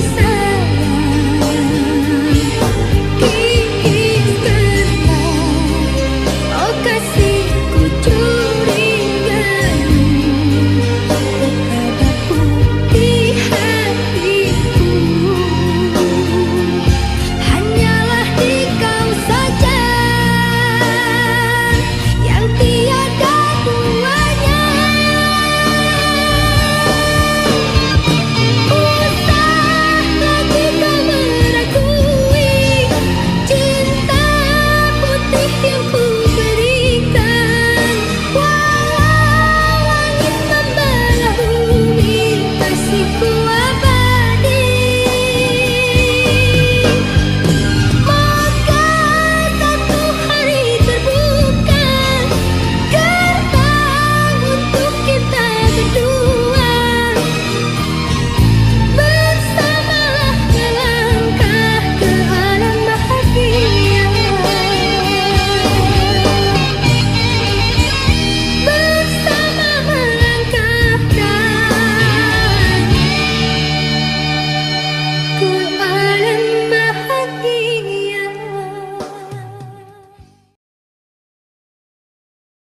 say